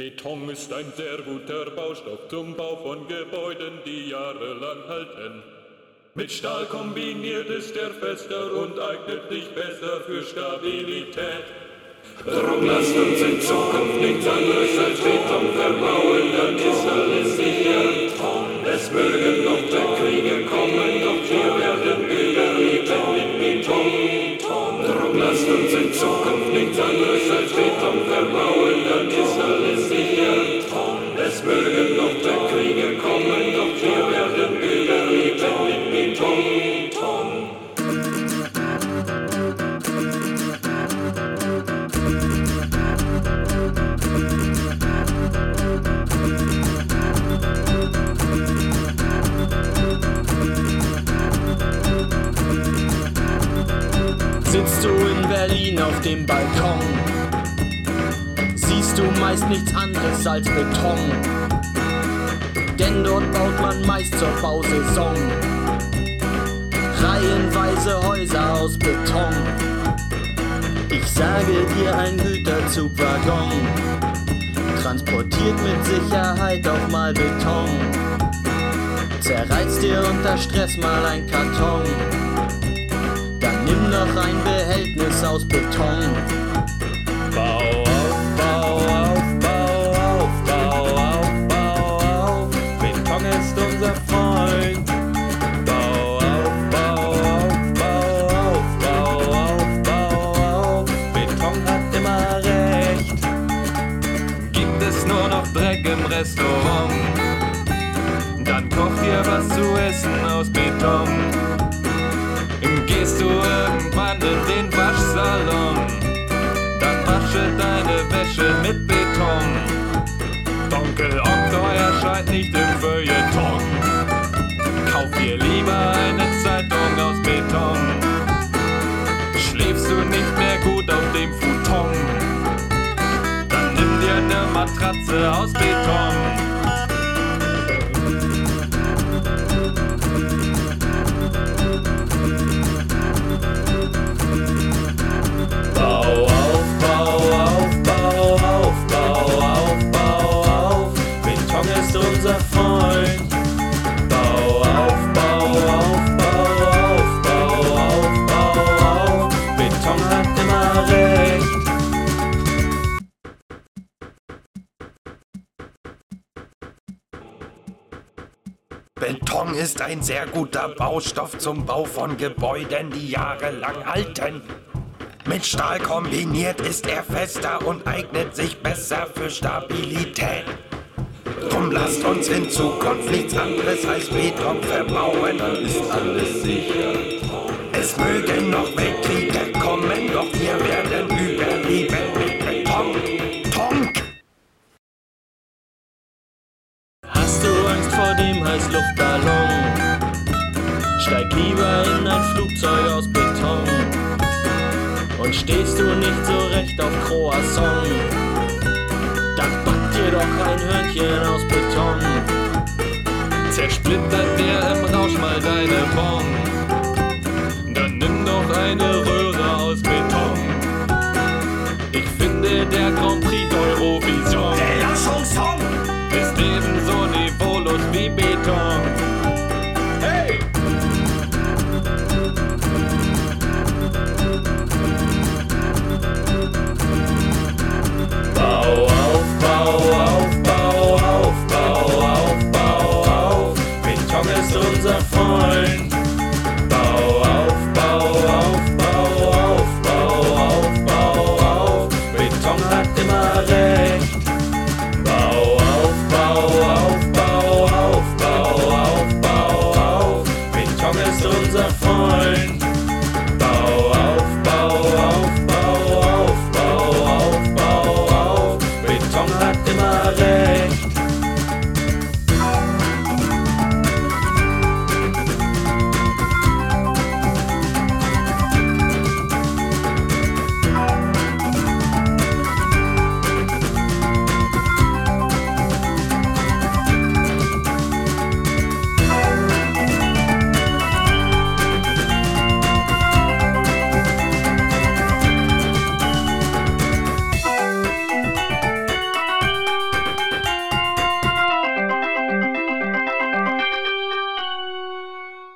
Beton ist ein sehr guter Baustoff zum Bau von Gebäuden, die jahrelang halten. Mit Stahl kombiniert ist er fester und eignet sich besser für Stabilität. Drum lasst uns in Zukunft nichts anderes als Beton verbauen, dann ist alles sicher. Es mögen noch 15 Zukunft liegt an als steht Verbauen, dann ist alles sicher. Es mögen noch der Kriege kommen, doch wir werden wieder lieben mit Beton. Berlin auf dem Balkon, siehst du meist nichts anderes als Beton. Denn dort baut man meist zur Bausaison reihenweise Häuser aus Beton. Ich sage dir, ein Güterzugwaggon transportiert mit Sicherheit auch mal Beton. Zerreißt dir unter Stress mal ein Karton. Noch ein Behältnis aus Beton. Bau auf, bau auf, bau auf, bau auf, bau auf. Beton ist unser Freund. Bau auf, bau auf, bau auf, bau auf, bau auf. Beton hat immer recht. Gibt es nur noch Dreck im Restaurant? Dann koch dir was zu essen aus Beton. Gehst du irgendwann in den Waschsalon, dann wasche deine Wäsche mit Beton. Onkel Okto erscheint nicht im Feuilleton. Kauf dir lieber eine Zeitung aus Beton. Schläfst du nicht mehr gut auf dem Futon, dann nimm dir eine Matratze aus Beton. Unser Freund. Bau auf, bau auf, bau auf, bau auf, bau auf. Beton hat immer recht. Beton ist ein sehr guter Baustoff zum Bau von Gebäuden, die jahrelang halten. Mit Stahl kombiniert ist er fester und eignet sich besser für Stabilität. Drum lasst uns in Zukunft nichts anderes als Beton verbauen, dann ist alles sicher. Es mögen noch Weltkriege kommen, doch wir werden überleben mit Beton. Tonk! Hast du Angst vor dem Heißluftballon? Steig lieber in ein Flugzeug aus Beton. Und stehst du nicht so recht auf Croissant, dann doch ein Hörnchen aus Beton. Zersplittert dir im Rausch mal deine Bon. Dann nimm doch eine stones are falling.